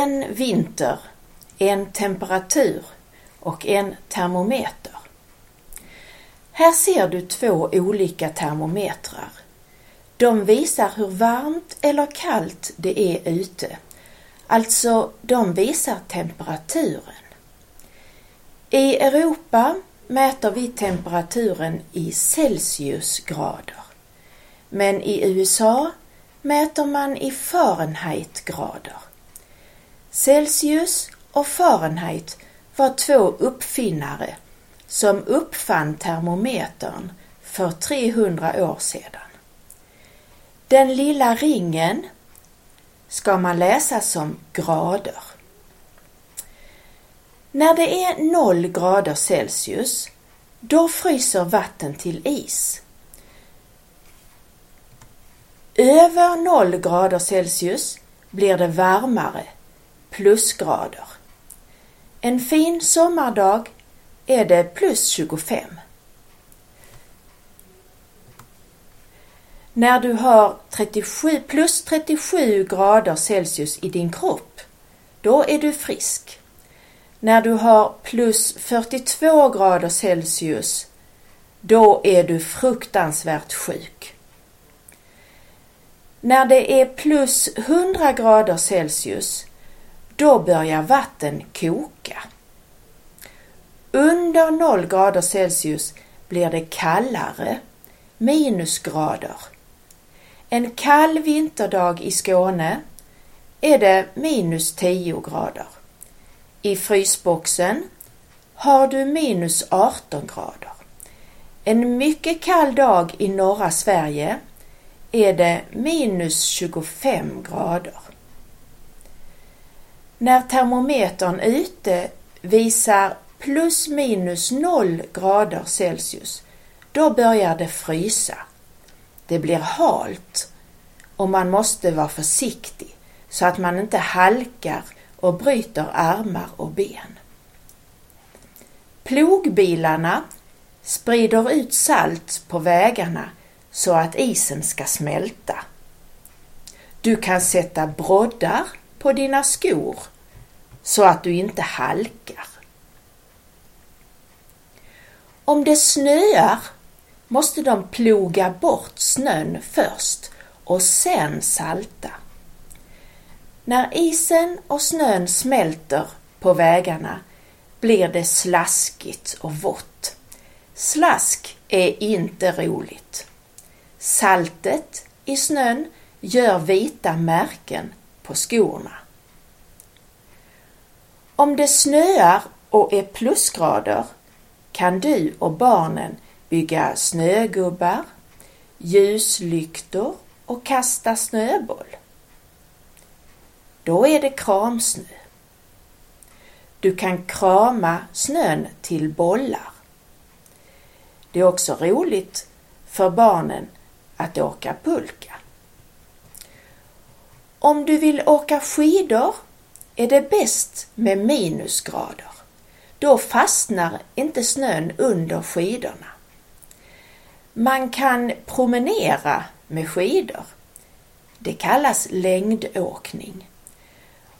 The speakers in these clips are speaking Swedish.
En vinter, en temperatur och en termometer. Här ser du två olika termometrar. De visar hur varmt eller kallt det är ute. Alltså, de visar temperaturen. I Europa mäter vi temperaturen i Celsiusgrader. Men i USA mäter man i Fahrenheitgrader. Celsius och Fahrenheit var två uppfinnare som uppfann termometern för 300 år sedan. Den lilla ringen ska man läsa som grader. När det är noll grader Celsius, då fryser vatten till is. Över noll grader Celsius blir det varmare, plusgrader. En fin sommardag är det plus 25. När du har 37, plus 37 grader Celsius i din kropp, då är du frisk. När du har plus 42 grader Celsius, då är du fruktansvärt sjuk. När det är plus 100 grader Celsius, då börjar vatten koka. Under 0 grader Celsius blir det kallare, minusgrader. En kall vinterdag i Skåne är det minus 10 grader. I frysboxen har du minus 18 grader. En mycket kall dag i norra Sverige är det minus 25 grader. När termometern ute visar plus minus noll grader Celsius, då börjar det frysa. Det blir halt och man måste vara försiktig så att man inte halkar och bryter armar och ben. Plogbilarna sprider ut salt på vägarna så att isen ska smälta. Du kan sätta broddar på dina skor så att du inte halkar. Om det snöar måste de ploga bort snön först och sen salta. När isen och snön smälter på vägarna blir det slaskigt och vått. Slask är inte roligt. Saltet i snön gör vita märken på skorna. Om det snöar och är plusgrader kan du och barnen bygga snögubbar, ljuslyktor och kasta snöboll. Då är det kramsnö. Du kan krama snön till bollar. Det är också roligt för barnen att åka pulka. Om du vill åka skidor är det bäst med minusgrader. Då fastnar inte snön under skidorna. Man kan promenera med skidor. Det kallas längdåkning.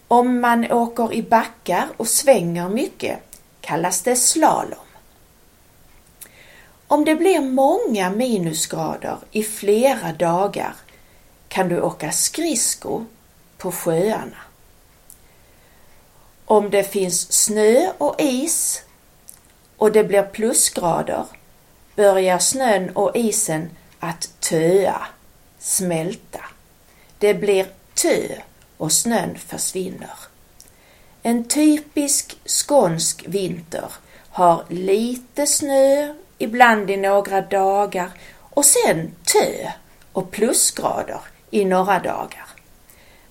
Om man åker i backar och svänger mycket kallas det slalom. Om det blir många minusgrader i flera dagar kan du åka skridsko på sjöarna. Om det finns snö och is och det blir plusgrader börjar snön och isen att töa, smälta. Det blir tö och snön försvinner. En typisk skånsk vinter har lite snö, ibland i några dagar och sen tö och plusgrader i några dagar.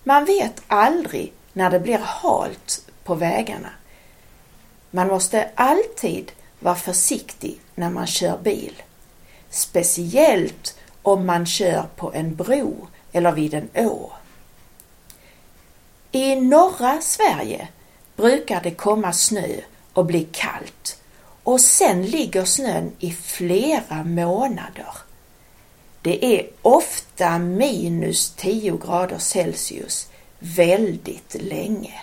Man vet aldrig när det blir halt på vägarna. Man måste alltid vara försiktig när man kör bil. Speciellt om man kör på en bro eller vid en å. I norra Sverige brukar det komma snö och bli kallt och sen ligger snön i flera månader. Det är ofta minus 10 grader Celsius väldigt länge.